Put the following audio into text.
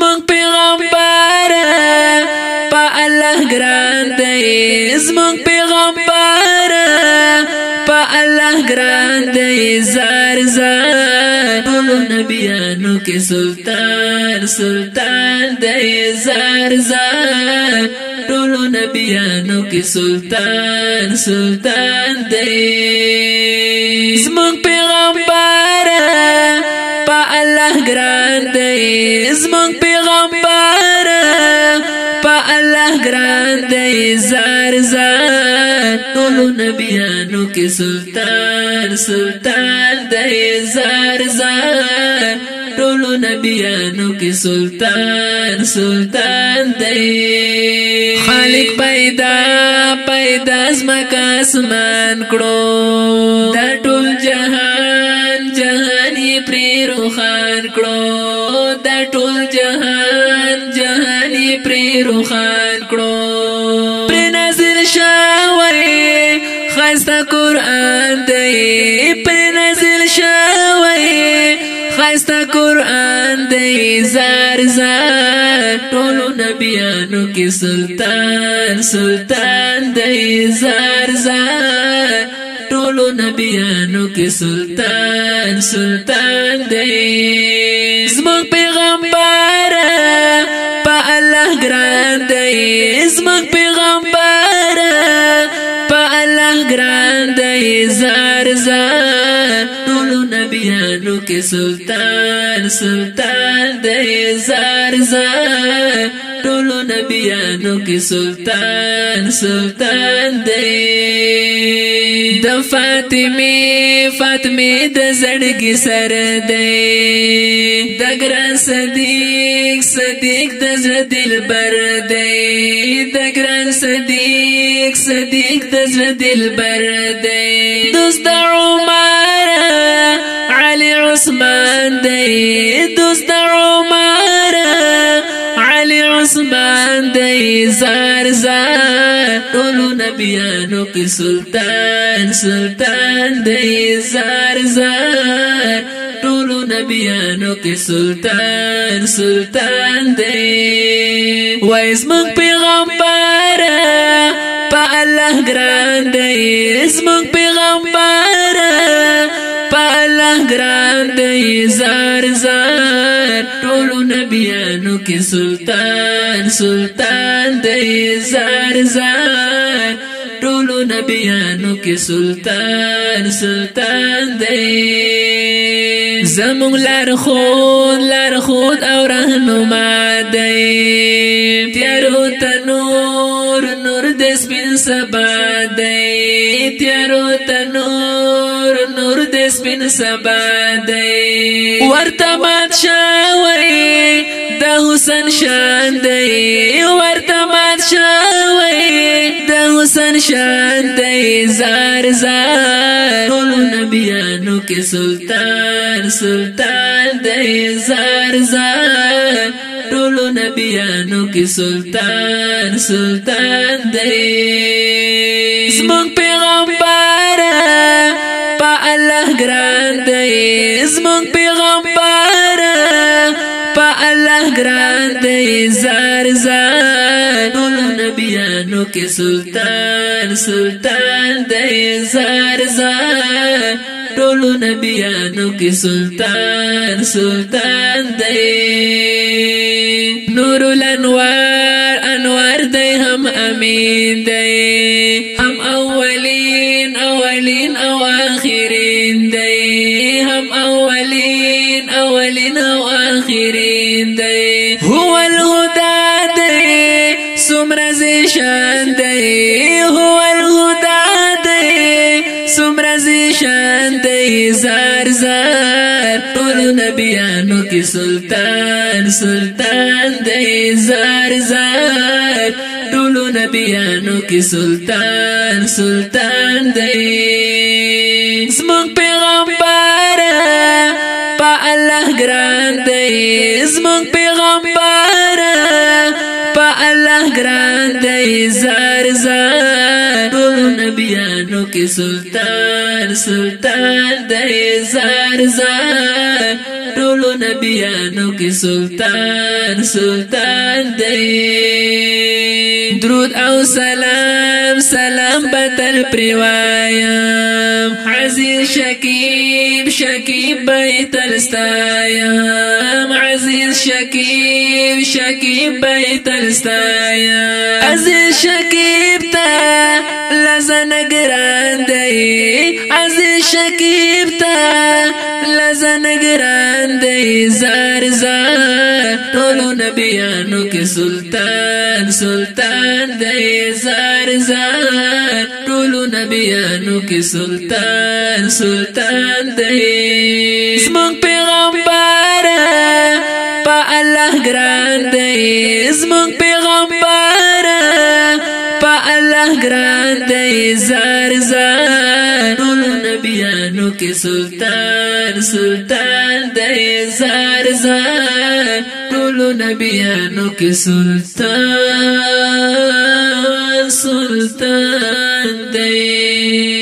زمون پیغمبر په الله ګران دی زمون پیغمبر په الله ګران دی زار زار نبیانو کې سلطان سلطان دی زار زار ټولو نبیانو کې سلطان سلطان دی زمون پیغمبر الله ګران دی زمونږ زار زار ټولو نبیانو کې سلطان سلطان د زار زار ټولو نبیانو کې سلطان سلطان د خالق پیدا پیدا زما کا اسمان کړو دا ټول جهان روخان کړو دا ټول جهان جهان یې پر روخان کړو پر نظر شاوي خاصه قران دی پر نظر شاوي خاصه قران دی زار زار ټول نبیانو کې سلطان سلطان دی زار زار ټولو نبیانو کې سلطان سلطان دی زمون پیغمبر په الله ګران دی زمون پیغمبر په الله ګران دی زار زار زړو نبیانو کې سلطان سلطان د زار زار ټولو نبیانو کې سلطان سلطان دی د فاطمه فاطمه د زړګي سر دی د ګران صدیق صدیق د زړه دلبر دی د ګران صدیق صدیق د زړه دلبر دی دوست عثمان دی دوست عمر علی عثمان دی زار زار ټول نبیانو کې سلطان سلطان دی زار زار ټول نبیانو کې سلطان سلطان دی وایز مونږ پیغمبر په الله ګران دی زمونږ پیغمبر ګران دی زار زار ټول نبیانو کې سلطان سلطان دی زار زار ټول نبیانو کې سلطان سلطان دی زمون لار خود لار خود او رهنما دی تیارو تنور نور د سپین سبا دی تیارو ته نور نور د سپین سبا دی ورته مات شاوي د حسین شان دی ورته مات شاوي د حسین شان دی زار زار نبیانو کې سلطان سلطان دی زار زار ټولو نبیانو کې سلطان سلطان دی زمون پیغمبر په الله ګران دی زمون پیغمبر په الله ګران دی زار زار ټولو نبیانو کې سلطان سلطان دی زار زار ټولو نبیانو کې سلطان سلطان دی نور الانوار انوار دی هم امین دی هم اولین اولین او آخرین دی هم اولین اولین او آخرین دی هو الهدى دی سمرز شان دی هو دی زار زار ټول نبیانو کې سلطان سلطان دی زار زار ټول نبیانو کې سلطان سلطان دی زمون پیغمبر په الله ګران دی زمون پیغمبر په الله ګران دی زار زار نبیانو کې سلطان سلطان دی زار زار ټول نبیانو کې سلطان سلطان دی درود او سلام سلام بدل پروایم حزیر شکیب شکیب بیت الستایم شکیب شکیب بیت الستایا عزیز شکیب تا لزن گران دی عزیز شکیب تا لزن گران دی زار زار ټولو نبیانو کې سلطان سلطان دی زار زار ټولو نبیانو کې سلطان سلطان دی زمونږ پیغمبر زمون پیغمبر په الله ګران دی زار زار نبیانو کې سلطان سلطان دی زار زار ټول نبیانو کې سلطان سلطان دی